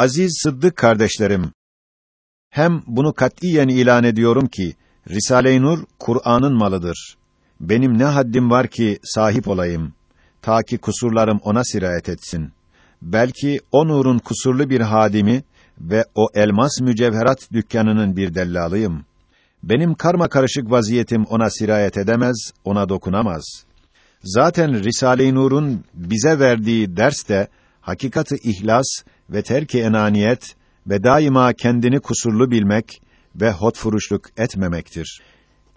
Aziz Sıddık kardeşlerim, hem bunu katiyen ilan ediyorum ki, Risale-i Nur, Kur'an'ın malıdır. Benim ne haddim var ki sahip olayım, ta ki kusurlarım ona sirayet etsin. Belki o nurun kusurlu bir hadimi ve o elmas mücevherat dükkanının bir dellalıyım. Benim karma karışık vaziyetim ona sirayet edemez, ona dokunamaz. Zaten Risale-i Nur'un bize verdiği ders de hakikati ihlas ve terk-i enaniyet ve daima kendini kusurlu bilmek ve hotfuruşluk etmemektir.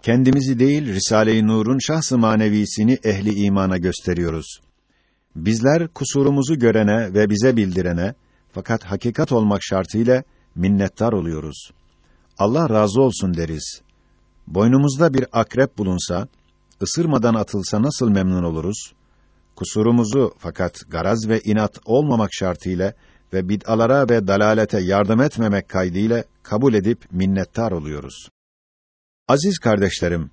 Kendimizi değil Risale-i Nur'un şahs-ı manevisini ehli imana gösteriyoruz. Bizler kusurumuzu görene ve bize bildirene fakat hakikat olmak şartıyla minnettar oluyoruz. Allah razı olsun deriz. Boynumuzda bir akrep bulunsa, ısırmadan atılsa nasıl memnun oluruz? Kusurumuzu fakat garaz ve inat olmamak şartıyla ve bid'alara ve dalalete yardım etmemek kaydıyla kabul edip minnettar oluyoruz. Aziz kardeşlerim,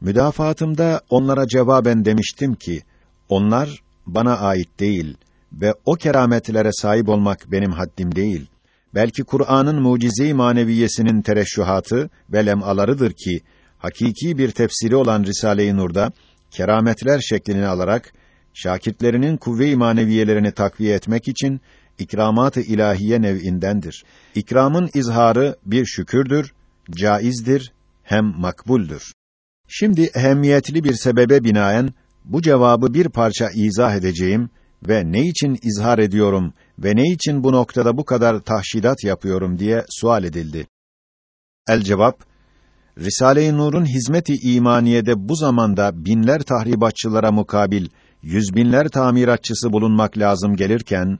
müdafaatımda onlara cevaben demiştim ki, onlar bana ait değil ve o kerametlere sahip olmak benim haddim değil. Belki Kur'an'ın mucize-i maneviyesinin tereşşuhatı ve lemalarıdır ki, hakiki bir tefsiri olan Risale-i Nur'da, kerametler şeklini alarak, şakirtlerinin kuvve-i maneviyelerini takviye etmek için, ikramat-ı ilahiye nev'indendir. İkramın izharı bir şükürdür, caizdir, hem makbuldür. Şimdi ehemmiyetli bir sebebe binaen, bu cevabı bir parça izah edeceğim ve ne için izhar ediyorum ve ne için bu noktada bu kadar tahşidat yapıyorum diye sual edildi. El cevap Risale-i Nur'un hizmeti imaniyede bu zamanda binler tahribatçılara mukabil yüz binler tamiratçısı bulunmak lazım gelirken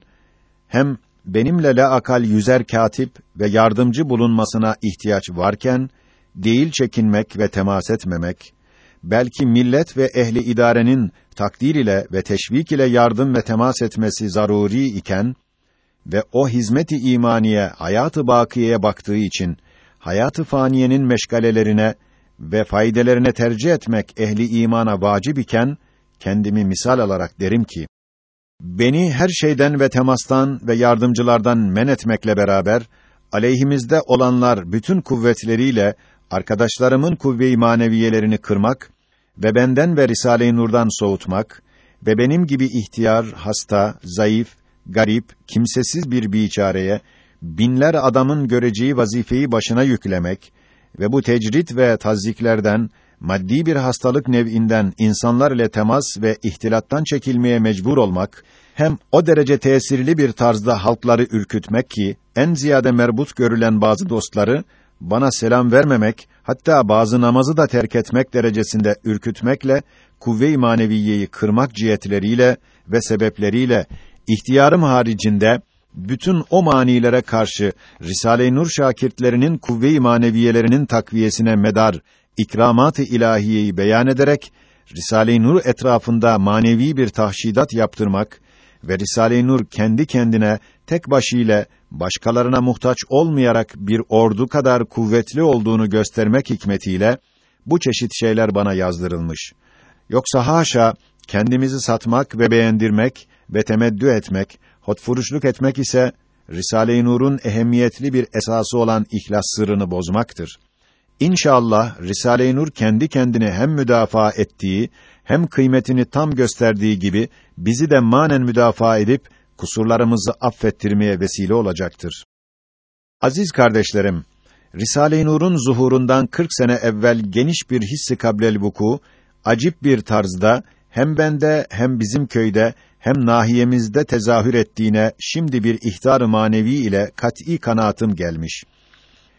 hem benimle la akal yüzer katip ve yardımcı bulunmasına ihtiyaç varken değil çekinmek ve temas etmemek belki millet ve ehli idarenin takdir ile ve teşvik ile yardım ve temas etmesi zaruri iken ve o hizmeti imaniye hayatı bakiyeye baktığı için hayatı faniyenin meşgalelerine ve faydelerine tercih etmek ehli imana vacip iken kendimi misal alarak derim ki beni her şeyden ve temastan ve yardımcılardan men etmekle beraber aleyhimizde olanlar bütün kuvvetleriyle arkadaşlarımın kuvve-i maneviyelerini kırmak ve benden ve Risale-i Nur'dan soğutmak ve benim gibi ihtiyar, hasta, zayıf, garip, kimsesiz bir biçareye binler adamın göreceği vazifeyi başına yüklemek ve bu tecrit ve taziklerden maddi bir hastalık nev'inden insanlar ile temas ve ihtilattan çekilmeye mecbur olmak hem o derece tesirli bir tarzda halkları ürkütmek ki en ziyade merbut görülen bazı dostları bana selam vermemek, hatta bazı namazı da terk etmek derecesinde ürkütmekle, kuvve-i maneviyeyi kırmak cihetleriyle ve sebepleriyle, ihtiyarım haricinde, bütün o manilere karşı, Risale-i Nur şakirtlerinin kuvve-i maneviyelerinin takviyesine medar, ikramat-ı ilahiyeyi beyan ederek, Risale-i Nur etrafında manevi bir tahşidat yaptırmak ve Risale-i Nur kendi kendine tek başıyla başkalarına muhtaç olmayarak bir ordu kadar kuvvetli olduğunu göstermek hikmetiyle bu çeşit şeyler bana yazdırılmış. Yoksa haşa kendimizi satmak ve beğendirmek ve temeddü etmek, hotfuruşluk etmek ise Risale-i Nur'un ehemmiyetli bir esası olan ihlas sırrını bozmaktır. İnşallah Risale-i Nur kendi kendini hem müdafaa ettiği hem kıymetini tam gösterdiği gibi bizi de manen müdafaa edip kusurlarımızı affettirmeye vesile olacaktır. Aziz kardeşlerim, Risale-i Nur'un zuhurundan 40 sene evvel geniş bir hissi kablel vuku, acip bir tarzda hem bende hem bizim köyde hem nahiyemizde tezahür ettiğine şimdi bir ihtar manevi ile kat'î kanaatim gelmiş.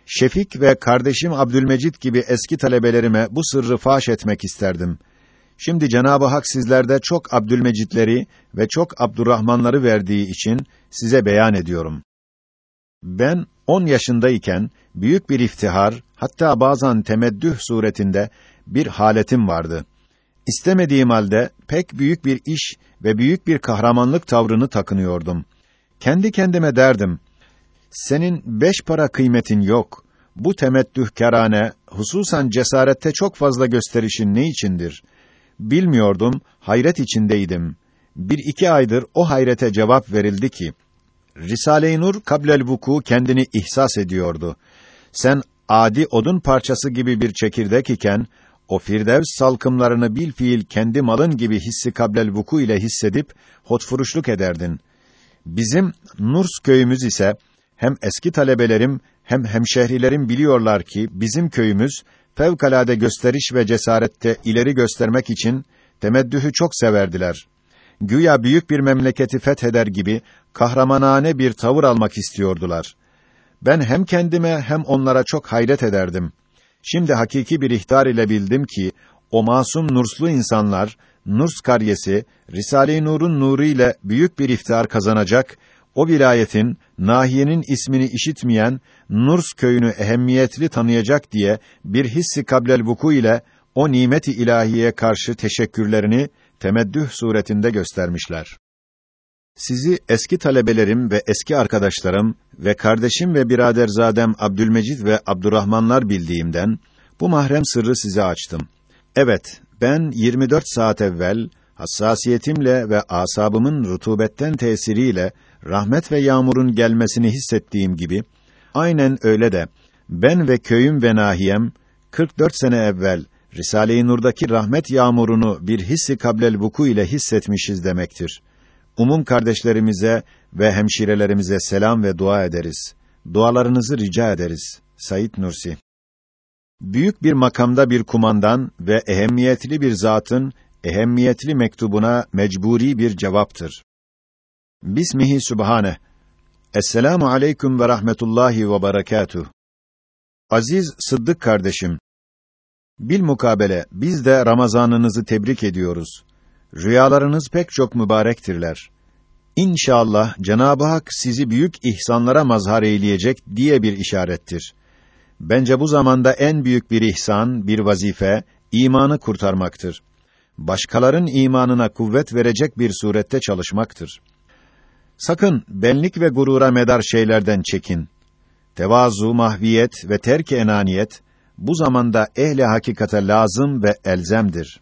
Şefik ve kardeşim Abdülmecid gibi eski talebelerime bu sırrı faş etmek isterdim. Şimdi Cenab-ı Hak sizlerde çok Abdülmecitleri ve çok Abdurrahmanları verdiği için size beyan ediyorum. Ben 10 yaşındayken büyük bir iftihar, hatta bazen temeddüh suretinde bir haletim vardı. İstemediğim halde pek büyük bir iş ve büyük bir kahramanlık tavrını takınıyordum. Kendi kendime derdim, senin beş para kıymetin yok. Bu temettühkârane, hususan cesarette çok fazla gösterişin ne içindir? Bilmiyordum, hayret içindeydim. Bir iki aydır o hayrete cevap verildi ki, Risale-i Nur kablel vuku kendini ihsas ediyordu. Sen adi odun parçası gibi bir çekirdek iken o firdevs salkımlarını bil fiil kendi malın gibi hissi kablel vuku ile hissedip hotfuruşluk ederdin. Bizim Nurs köyümüz ise hem eski talebelerim hem hemşehrilerim biliyorlar ki bizim köyümüz fevkalade gösteriş ve cesarette ileri göstermek için temeddühü çok severdiler. Güya büyük bir memleketi fetheder gibi kahramanane bir tavır almak istiyordular. Ben hem kendime hem onlara çok hayret ederdim. Şimdi hakiki bir ihtar ile bildim ki o masum nurslu insanlar Nurs karyesi Risale-i Nur'un nuru ile büyük bir iftihar kazanacak. O vilayetin nahiyenin ismini işitmeyen Nurs köyünü ehemmiyetli tanıyacak diye bir hissi kablel vuku ile o nimeti ilahiye karşı teşekkürlerini temeddüh suretinde göstermişler. Sizi eski talebelerim ve eski arkadaşlarım ve kardeşim ve biraderzadem Abdülmecid ve Abdurrahmanlar bildiğimden bu mahrem sırrı size açtım. Evet, ben 24 saat evvel hassasiyetimle ve asabımın rutubetten tesiriyle rahmet ve yağmurun gelmesini hissettiğim gibi aynen öyle de ben ve köyüm ve nahiyem 44 sene evvel Risale-i Nur'daki rahmet yağmurunu bir hissi kablel vuku ile hissetmişiz demektir. Umum kardeşlerimize ve hemşirelerimize selam ve dua ederiz. Dualarınızı rica ederiz. Sayit Nursi Büyük bir makamda bir kumandan ve ehemmiyetli bir zatın ehemmiyetli mektubuna mecburi bir cevaptır. Bismihi Sübhane. Esselamu aleyküm ve rahmetullahi ve berekatuh. Aziz Sıddık kardeşim, bil mukabele biz de Ramazanınızı tebrik ediyoruz. Rüyalarınız pek çok mübarektirler. İnşallah Cenab-ı Hak sizi büyük ihsanlara mazhar eyleyecek diye bir işarettir. Bence bu zamanda en büyük bir ihsan, bir vazife, imanı kurtarmaktır. Başkaların imanına kuvvet verecek bir surette çalışmaktır. Sakın benlik ve gurura medar şeylerden çekin. Tevazu, mahviyet ve terk enaniyet bu zamanda ehli hakikate lazım ve elzemdir.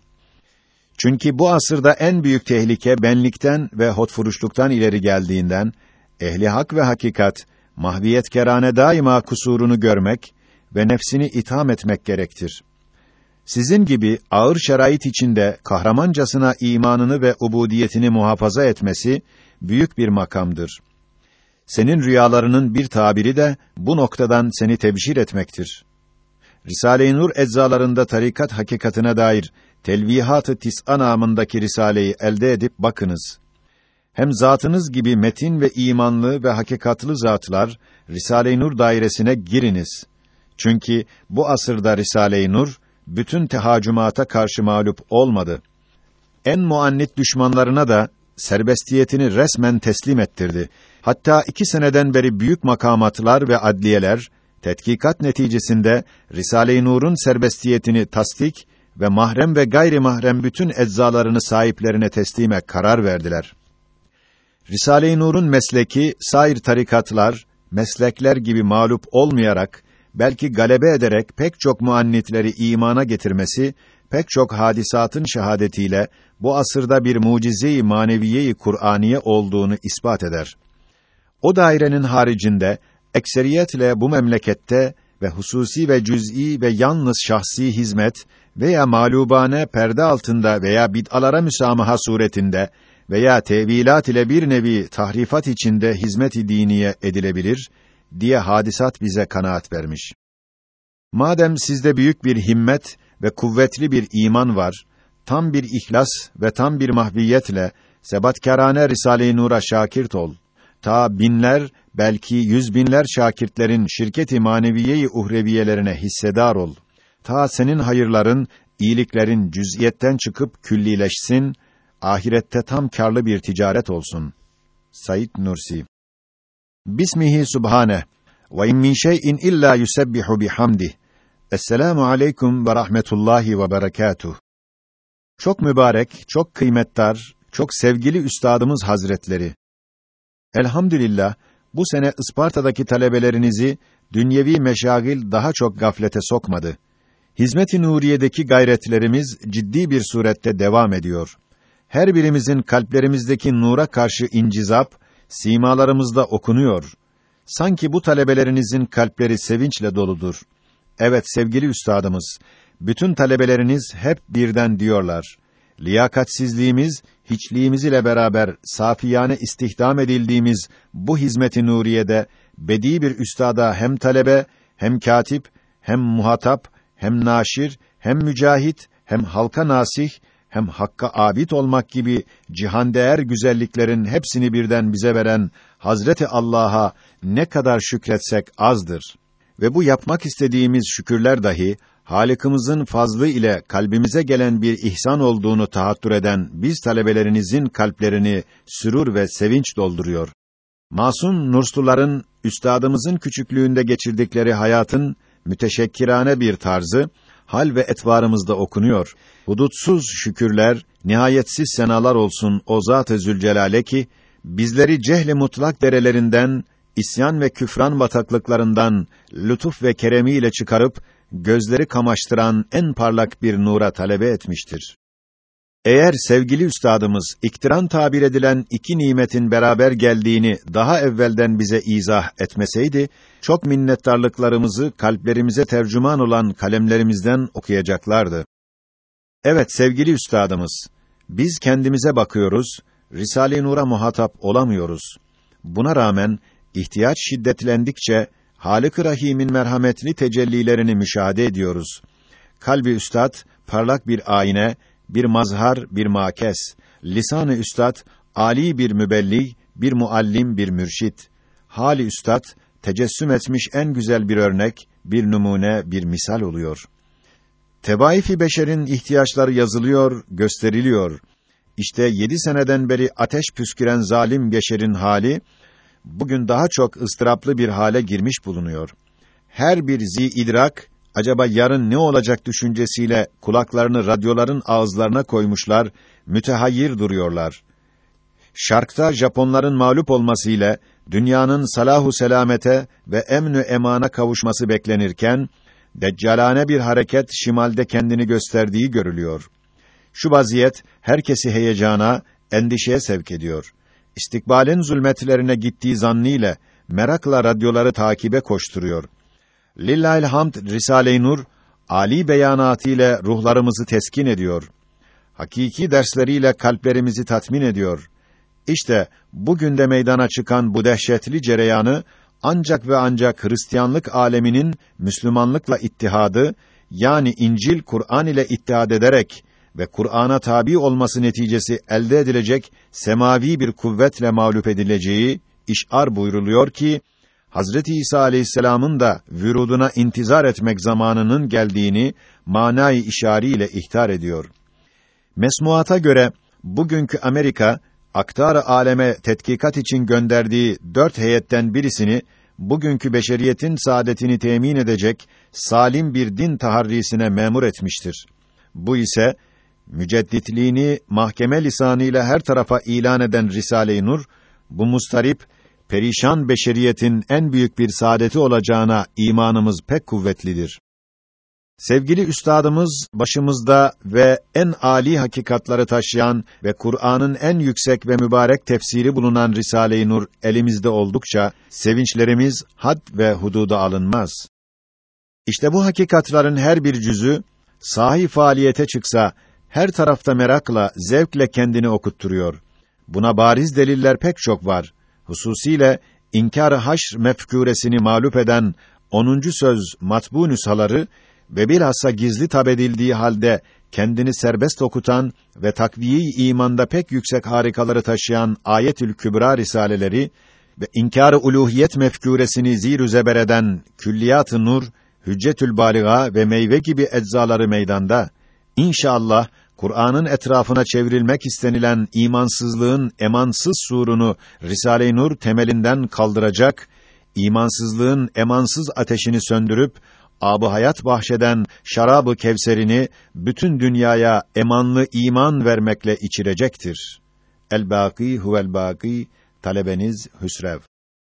Çünkü bu asırda en büyük tehlike benlikten ve hotfuruşluktan ileri geldiğinden ehli hak ve hakikat mahviyet kerane daima kusurunu görmek ve nefsini itham etmek gerektir. Sizin gibi ağır şerait içinde kahramancasına imanını ve ubudiyetini muhafaza etmesi büyük bir makamdır. Senin rüyalarının bir tabiri de bu noktadan seni tebşir etmektir. Risale-i Nur eczalarında tarikat hakikatine dair Telvihat-ı Tis'a namındaki risaleyi elde edip bakınız. Hem zatınız gibi metin ve imanlı ve hakikatlı zatlar Risale-i Nur dairesine giriniz. Çünkü bu asırda Risale-i Nur bütün tehacümata karşı mağlup olmadı. En muannit düşmanlarına da serbestiyetini resmen teslim ettirdi. Hatta iki seneden beri büyük makamatlar ve adliyeler, tetkikat neticesinde Risale-i Nur'un serbestiyetini tasdik ve mahrem ve gayri mahrem bütün eczalarını sahiplerine teslime karar verdiler. Risale-i Nur'un mesleki, sair tarikatlar, meslekler gibi mağlup olmayarak, belki galebe ederek pek çok muannitleri imana getirmesi, pek çok hadisatın şehadetiyle bu asırda bir mucize-i maneviye-i Kur'aniye olduğunu ispat eder. O dairenin haricinde ekseriyetle bu memlekette ve hususi ve cüz'i ve yalnız şahsi hizmet veya malubane perde altında veya bid'alara müsamaha suretinde veya tevilat ile bir nevi tahrifat içinde hizmet-i diniye edilebilir diye hadisat bize kanaat vermiş. Madem sizde büyük bir himmet ve kuvvetli bir iman var, tam bir ihlas ve tam bir mahviyetle sebatkârâne Risale-i Nur'a şakirt ol. Ta binler, belki yüz binler şakirtlerin şirket-i maneviye-i uhreviyelerine hissedar ol. Ta senin hayırların, iyiliklerin cüz'iyetten çıkıp küllileşsin, ahirette tam karlı bir ticaret olsun. Said Nursi Bismihi Subhane ve in min şey'in illa yusebbihu bihamdih. Esselamu aleyküm ve rahmetullahi ve berekatuh. Çok mübarek, çok kıymetdar, çok sevgili üstadımız hazretleri. Elhamdülillah bu sene Isparta'daki talebelerinizi dünyevi meşagil daha çok gaflete sokmadı. Hizmet-i Nuriye'deki gayretlerimiz ciddi bir surette devam ediyor. Her birimizin kalplerimizdeki nura karşı incizap, simalarımızda okunuyor. Sanki bu talebelerinizin kalpleri sevinçle doludur. Evet sevgili üstadımız, bütün talebeleriniz hep birden diyorlar. Liyakatsizliğimiz, hiçliğimiz ile beraber safiyane istihdam edildiğimiz bu hizmeti nuriyede bedi bir üstada hem talebe, hem katip, hem muhatap, hem naşir, hem mücahit, hem halka nasih, hem hakka abid olmak gibi cihan değer güzelliklerin hepsini birden bize veren Hazreti Allah'a ne kadar şükretsek azdır. Ve bu yapmak istediğimiz şükürler dahi Halikimizin fazlı ile kalbimize gelen bir ihsan olduğunu tahattür eden biz talebelerinizin kalplerini sürur ve sevinç dolduruyor. Masum nursluların üstadımızın küçüklüğünde geçirdikleri hayatın müteşekkirane bir tarzı hal ve etvarımızda okunuyor. Hudutsuz şükürler, nihayetsiz senalar olsun o Zat-ı Zülcelale ki bizleri cehli mutlak derelerinden, isyan ve küfran bataklıklarından lütuf ve keremiyle çıkarıp gözleri kamaştıran en parlak bir nura talebe etmiştir. Eğer sevgili üstadımız iktiran tabir edilen iki nimetin beraber geldiğini daha evvelden bize izah etmeseydi, çok minnettarlıklarımızı kalplerimize tercüman olan kalemlerimizden okuyacaklardı. Evet sevgili üstadımız, biz kendimize bakıyoruz, Risale-i Nur'a muhatap olamıyoruz. Buna rağmen ihtiyaç şiddetlendikçe Halık-ı Rahim'in merhametli tecellilerini müşahede ediyoruz. Kalbi üstad parlak bir ayna, bir mazhar, bir makes. Lisan-ı üstad ali bir mübelli, bir muallim, bir mürşit. Hali üstad tecessüm etmiş en güzel bir örnek, bir numune, bir misal oluyor. Tebaifi beşerin ihtiyaçları yazılıyor, gösteriliyor. İşte yedi seneden beri ateş püsküren zalim beşerin hali, bugün daha çok ıstıraplı bir hale girmiş bulunuyor. Her bir zi idrak, acaba yarın ne olacak düşüncesiyle kulaklarını radyoların ağızlarına koymuşlar, mütehayyir duruyorlar. Şarkta Japonların mağlup olmasıyla dünyanın salahu selamete ve emnü emana kavuşması beklenirken deccalane bir hareket şimalde kendini gösterdiği görülüyor. Şu vaziyet herkesi heyecana, endişeye sevk ediyor istikbalin zulmetlerine gittiği zannıyla merakla radyoları takibe koşturuyor. Lillahil hamd Risale-i Nur ali beyanatı ile ruhlarımızı teskin ediyor. Hakiki dersleriyle kalplerimizi tatmin ediyor. İşte bugün de meydana çıkan bu dehşetli cereyanı ancak ve ancak Hristiyanlık aleminin Müslümanlıkla ittihadı yani İncil Kur'an ile ittihad ederek ve Kur'an'a tabi olması neticesi elde edilecek semavi bir kuvvetle mağlup edileceği işar buyruluyor ki Hazreti İsa Aleyhisselam'ın da vüruduna intizar etmek zamanının geldiğini manayı işari ile ihtar ediyor. Mesmuata göre bugünkü Amerika aktar aleme tetkikat için gönderdiği dört heyetten birisini bugünkü beşeriyetin saadetini temin edecek salim bir din taharrisine memur etmiştir. Bu ise mücedditliğini mahkeme lisanıyla her tarafa ilan eden Risale-i Nur, bu mustarip, perişan beşeriyetin en büyük bir saadeti olacağına imanımız pek kuvvetlidir. Sevgili üstadımız başımızda ve en âli hakikatları taşıyan ve Kur'an'ın en yüksek ve mübarek tefsiri bulunan Risale-i Nur elimizde oldukça sevinçlerimiz had ve hududa alınmaz. İşte bu hakikatların her bir cüzü sahi faaliyete çıksa her tarafta merakla, zevkle kendini okutturuyor. Buna bariz deliller pek çok var. Hususiyle inkar-ı haşr mefkûresini mağlup eden 10. söz matbu nüshaları ve bilhassa gizli tab edildiği halde kendini serbest okutan ve takviyi imanda pek yüksek harikaları taşıyan Ayetül Kübra risaleleri ve inkar-ı uluhiyet mefkûresini zir zeber eden Külliyat-ı Nur, Hüccetül Baliga ve meyve gibi eczaları meydanda. İnşallah Kur'an'ın etrafına çevrilmek istenilen imansızlığın emansız surunu Risale-i Nur temelinden kaldıracak, imansızlığın emansız ateşini söndürüp abı hayat bahşeden şarabı kevserini bütün dünyaya emanlı iman vermekle içirecektir. El-Bâkî huvel-Bâkî talebeniz Hüsrev